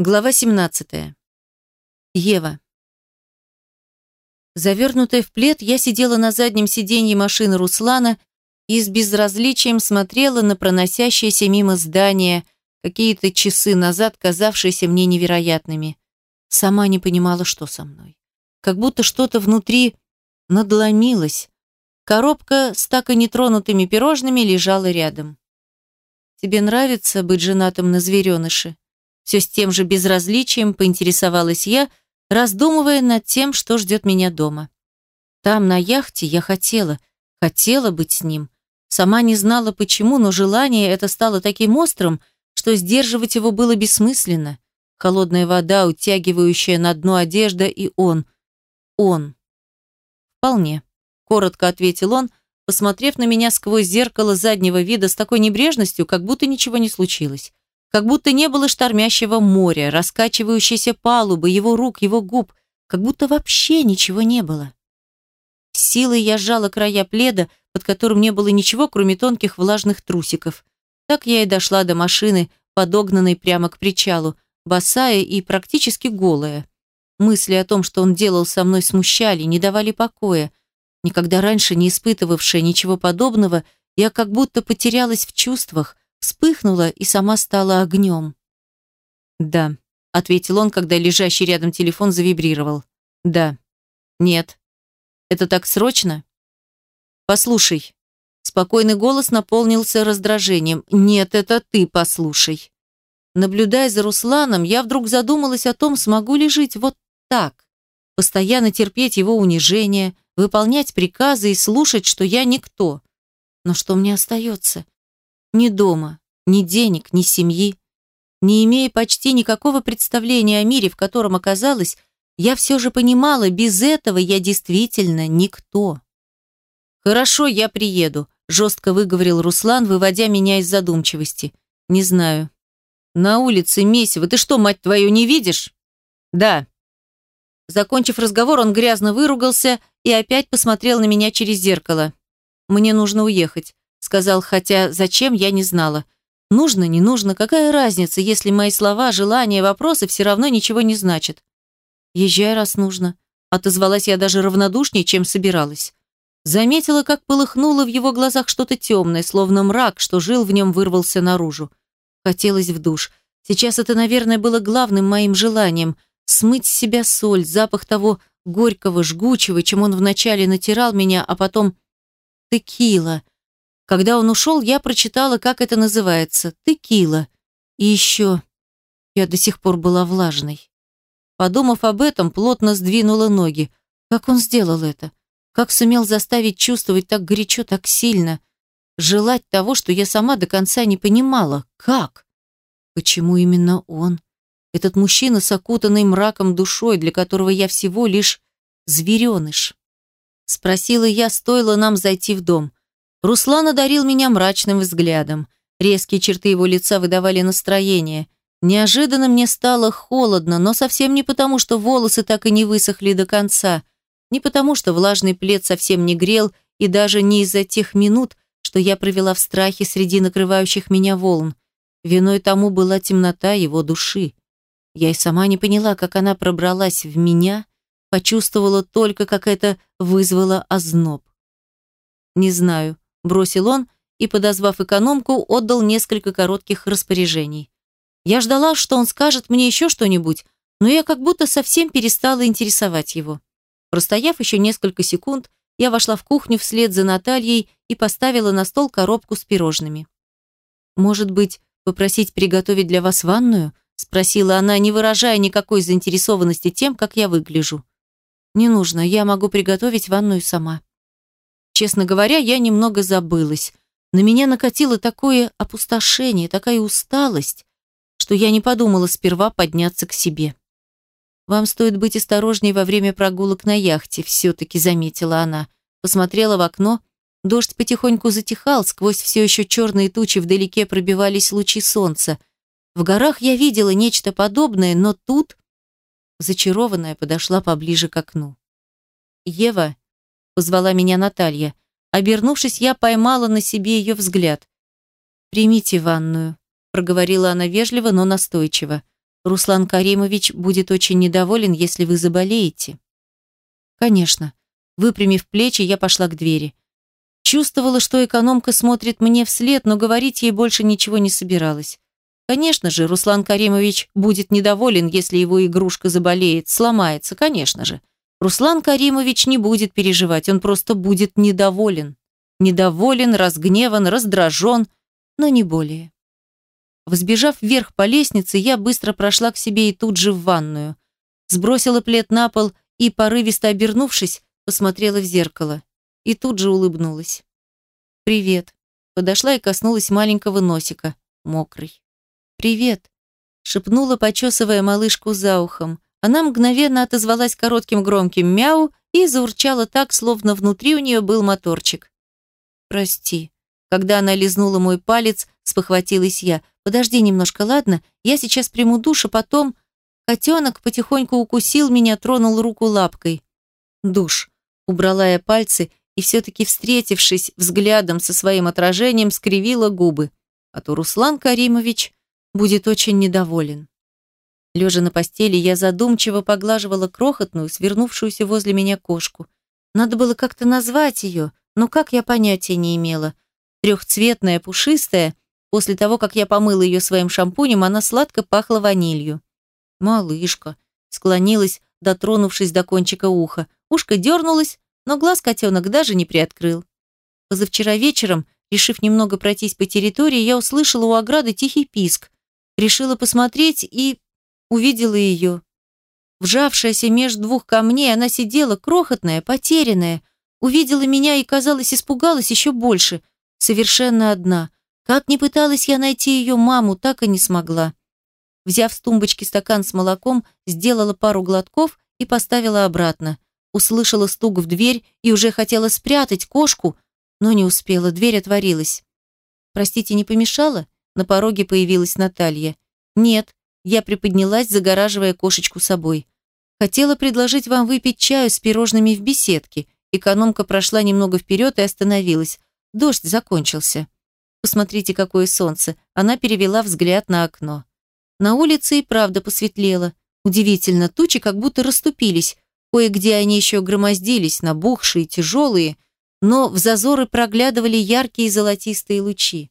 Глава 17. Ева. Завернутая в плед, я сидела на заднем сиденье машины Руслана и с безразличием смотрела на проносящиеся мимо здания, какие-то часы назад казавшиеся мне невероятными. Сама не понимала, что со мной. Как будто что-то внутри надломилось. Коробка с так и нетронутыми пирожными лежала рядом. «Тебе нравится быть женатым на звереныше?» Все с тем же безразличием поинтересовалась я, раздумывая над тем, что ждет меня дома. Там, на яхте, я хотела, хотела быть с ним. Сама не знала почему, но желание это стало таким острым, что сдерживать его было бессмысленно. Холодная вода, утягивающая на дно одежда, и он. Он. Вполне. Коротко ответил он, посмотрев на меня сквозь зеркало заднего вида с такой небрежностью, как будто ничего не случилось. Как будто не было штормящего моря, раскачивающейся палубы, его рук, его губ, как будто вообще ничего не было. силой я сжала края пледа, под которым не было ничего, кроме тонких влажных трусиков. Так я и дошла до машины, подогнанной прямо к причалу, босая и практически голая. Мысли о том, что он делал со мной, смущали, не давали покоя. Никогда раньше не испытывавшая ничего подобного, я как будто потерялась в чувствах, вспыхнула и сама стала огнем. «Да», — ответил он, когда лежащий рядом телефон завибрировал. «Да». «Нет». «Это так срочно?» «Послушай». Спокойный голос наполнился раздражением. «Нет, это ты послушай». Наблюдая за Русланом, я вдруг задумалась о том, смогу ли жить вот так. Постоянно терпеть его унижение, выполнять приказы и слушать, что я никто. Но что мне остается? Ни дома, ни денег, ни семьи. Не имея почти никакого представления о мире, в котором оказалась, я все же понимала, без этого я действительно никто. «Хорошо, я приеду», – жестко выговорил Руслан, выводя меня из задумчивости. «Не знаю». «На улице месиво, ты что, мать твою, не видишь?» «Да». Закончив разговор, он грязно выругался и опять посмотрел на меня через зеркало. «Мне нужно уехать. Сказал, хотя зачем, я не знала. Нужно, не нужно, какая разница, если мои слова, желания, вопросы все равно ничего не значат. Езжай, раз нужно. Отозвалась я даже равнодушнее, чем собиралась. Заметила, как полыхнуло в его глазах что-то темное, словно мрак, что жил в нем, вырвался наружу. Хотелось в душ. Сейчас это, наверное, было главным моим желанием – смыть с себя соль, запах того горького, жгучего, чем он вначале натирал меня, а потом текила – когда он ушел, я прочитала, как это называется. Текила. И еще... Я до сих пор была влажной. Подумав об этом, плотно сдвинула ноги. Как он сделал это? Как сумел заставить чувствовать так горячо, так сильно? Желать того, что я сама до конца не понимала. Как? Почему именно он? Этот мужчина с окутанной мраком душой, для которого я всего лишь звереныш. Спросила я, стоило нам зайти в дом. Руслан одарил меня мрачным взглядом. Резкие черты его лица выдавали настроение. Неожиданно мне стало холодно, но совсем не потому, что волосы так и не высохли до конца, не потому, что влажный плед совсем не грел, и даже не из-за тех минут, что я провела в страхе среди накрывающих меня волн. Виной тому была темнота его души. Я и сама не поняла, как она пробралась в меня, почувствовала только, как это вызвало озноб. Не знаю, бросил он и, подозвав экономку, отдал несколько коротких распоряжений. Я ждала, что он скажет мне еще что-нибудь, но я как будто совсем перестала интересовать его. Простояв еще несколько секунд, я вошла в кухню вслед за Натальей и поставила на стол коробку с пирожными. «Может быть, попросить приготовить для вас ванную?» спросила она, не выражая никакой заинтересованности тем, как я выгляжу. «Не нужно, я могу приготовить ванную сама». Честно говоря, я немного забылась. На меня накатило такое опустошение, такая усталость, что я не подумала сперва подняться к себе. «Вам стоит быть осторожнее во время прогулок на яхте», все-таки заметила она. Посмотрела в окно. Дождь потихоньку затихал, сквозь все еще черные тучи вдалеке пробивались лучи солнца. В горах я видела нечто подобное, но тут, зачарованная, подошла поближе к окну. «Ева», позвала меня Наталья. Обернувшись, я поймала на себе ее взгляд. «Примите ванную», – проговорила она вежливо, но настойчиво. Руслан Каримович будет очень недоволен, если вы заболеете. Конечно. Выпрямив плечи, я пошла к двери. Чувствовала, что экономка смотрит мне вслед, но говорить ей больше ничего не собиралась. Конечно же, Руслан Каримович будет недоволен, если его игрушка заболеет, сломается, конечно же. Руслан Каримович не будет переживать, он просто будет недоволен. Недоволен, разгневан, раздражен, но не более. Взбежав вверх по лестнице, я быстро прошла к себе и тут же в ванную. Сбросила плед на пол и, порывисто обернувшись, посмотрела в зеркало. И тут же улыбнулась. «Привет». Подошла и коснулась маленького носика, мокрый. «Привет», — шепнула, почесывая малышку за ухом. Она мгновенно отозвалась коротким громким мяу и заурчала так, словно внутри у нее был моторчик. «Прости». Когда она лизнула мой палец, спохватилась я. «Подожди немножко, ладно? Я сейчас приму душ, а потом...» Котенок потихоньку укусил меня, тронул руку лапкой. «Душ». Убрала я пальцы и все-таки, встретившись взглядом со своим отражением, скривила губы. А то Руслан Каримович будет очень недоволен. Лежа на постели, я задумчиво поглаживала крохотную, свернувшуюся возле меня кошку. Надо было как-то назвать ее, но как я понятия не имела. Трехцветная, пушистая. После того, как я помыла ее своим шампунем, она сладко пахла ванилью. «Малышка», склонилась, дотронувшись до кончика уха. Ушко дернулось, но глаз котенок даже не приоткрыл. Позавчера вечером, решив немного пройтись по территории, я услышала у ограды тихий писк. Решила посмотреть и увидела ее. Вжавшаяся между двух камней, она сидела, крохотная, потерянная. Увидела меня и, казалось, испугалась еще больше. Совершенно одна. Как ни пыталась я найти ее маму, так и не смогла. Взяв с тумбочки стакан с молоком, сделала пару глотков и поставила обратно. Услышала стук в дверь и уже хотела спрятать кошку, но не успела, дверь отворилась. «Простите, не помешала?» На пороге появилась Наталья. «Нет», я приподнялась, загораживая кошечку собой. «Хотела предложить вам выпить чаю с пирожными в беседке». Экономка прошла немного вперед и остановилась. Дождь закончился. «Посмотрите, какое солнце!» Она перевела взгляд на окно. На улице и правда посветлело. Удивительно, тучи как будто расступились. Кое-где они еще громоздились, набухшие, тяжелые, но в зазоры проглядывали яркие золотистые лучи.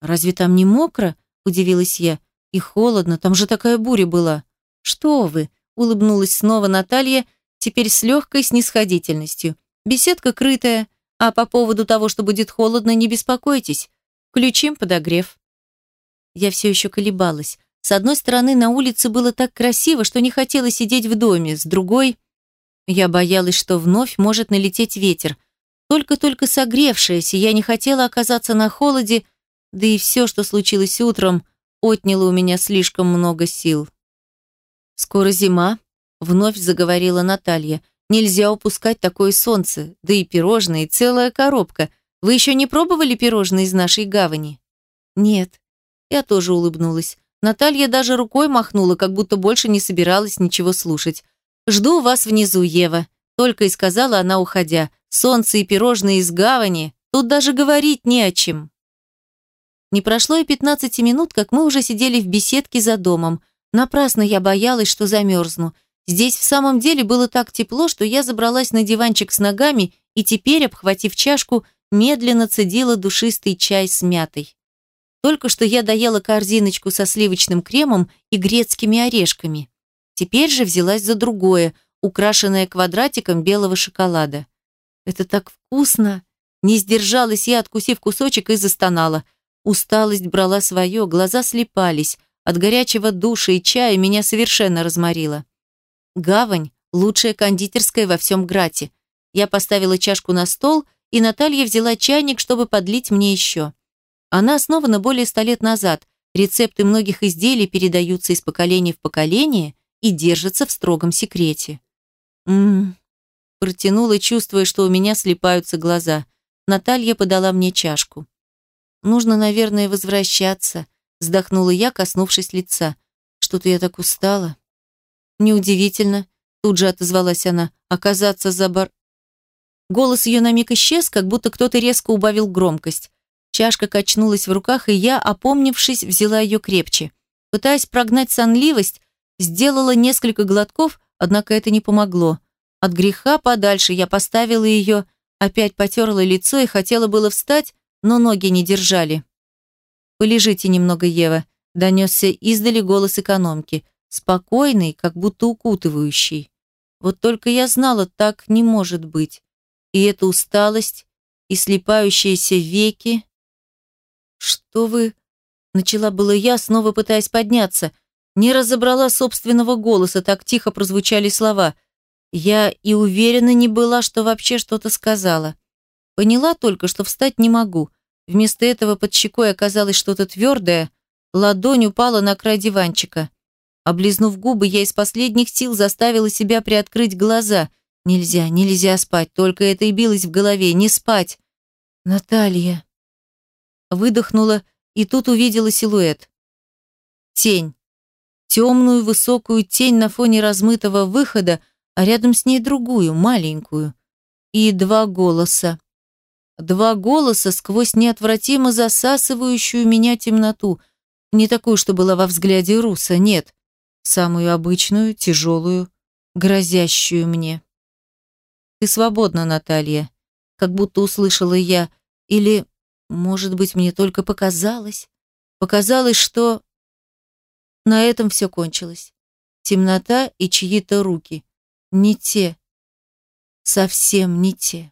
«Разве там не мокро?» – удивилась я. «И холодно, там же такая буря была». «Что вы?» – улыбнулась снова Наталья, теперь с легкой снисходительностью. «Беседка крытая, а по поводу того, что будет холодно, не беспокойтесь. Включим подогрев». Я все еще колебалась. С одной стороны, на улице было так красиво, что не хотела сидеть в доме, с другой... Я боялась, что вновь может налететь ветер. Только-только согревшаяся, я не хотела оказаться на холоде, да и все, что случилось утром, отняло у меня слишком много сил. «Скоро зима», — вновь заговорила Наталья. «Нельзя упускать такое солнце, да и пирожные, целая коробка. Вы еще не пробовали пирожные из нашей гавани?» «Нет». Я тоже улыбнулась. Наталья даже рукой махнула, как будто больше не собиралась ничего слушать. «Жду вас внизу, Ева», — только и сказала она, уходя. «Солнце и пирожные из гавани, тут даже говорить не о чем». Не прошло и 15 минут, как мы уже сидели в беседке за домом. Напрасно я боялась, что замерзну. Здесь в самом деле было так тепло, что я забралась на диванчик с ногами и теперь, обхватив чашку, медленно цедила душистый чай с мятой. Только что я доела корзиночку со сливочным кремом и грецкими орешками. Теперь же взялась за другое, украшенное квадратиком белого шоколада. Это так вкусно! Не сдержалась я, откусив кусочек, и застонала. Усталость брала свое, глаза слепались. От горячего душа и чая меня совершенно разморило. Гавань – лучшая кондитерская во всем Грате. Я поставила чашку на стол, и Наталья взяла чайник, чтобы подлить мне еще. Она основана более ста лет назад. Рецепты многих изделий передаются из поколения в поколение и держатся в строгом секрете. Ммм, протянула, чувствуя, что у меня слепаются глаза. Наталья подала мне чашку. Нужно, наверное, возвращаться, вздохнула я, коснувшись лица. Что-то я так устала. Неудивительно, тут же отозвалась она, оказаться за бар... Голос ее на миг исчез, как будто кто-то резко убавил громкость. Чашка качнулась в руках, и я, опомнившись, взяла ее крепче. Пытаясь прогнать сонливость, сделала несколько глотков, однако это не помогло. От греха подальше я поставила ее, опять потерла лицо и хотела было встать, но ноги не держали. «Полежите немного, Ева», – донесся издали голос экономки, спокойный, как будто укутывающий. Вот только я знала, так не может быть. И эта усталость, и слепающиеся веки. «Что вы...» – начала было я, снова пытаясь подняться. Не разобрала собственного голоса, так тихо прозвучали слова. Я и уверена не была, что вообще что-то сказала. Поняла только, что встать не могу. Вместо этого под щекой оказалось что-то твердое, ладонь упала на край диванчика. Облизнув губы, я из последних сил заставила себя приоткрыть глаза. Нельзя, нельзя спать, только это и билось в голове. Не спать. Наталья. Выдохнула и тут увидела силуэт. Тень. Темную высокую тень на фоне размытого выхода, а рядом с ней другую, маленькую. И два голоса. Два голоса сквозь неотвратимо засасывающую меня темноту. Не такую, что была во взгляде Руса, нет. Самую обычную, тяжелую, грозящую мне. «Ты свободна, Наталья», как будто услышала я. Или, может быть, мне только показалось. Показалось, что... На этом все кончилось. Темнота и чьи-то руки. Не те. Совсем не те.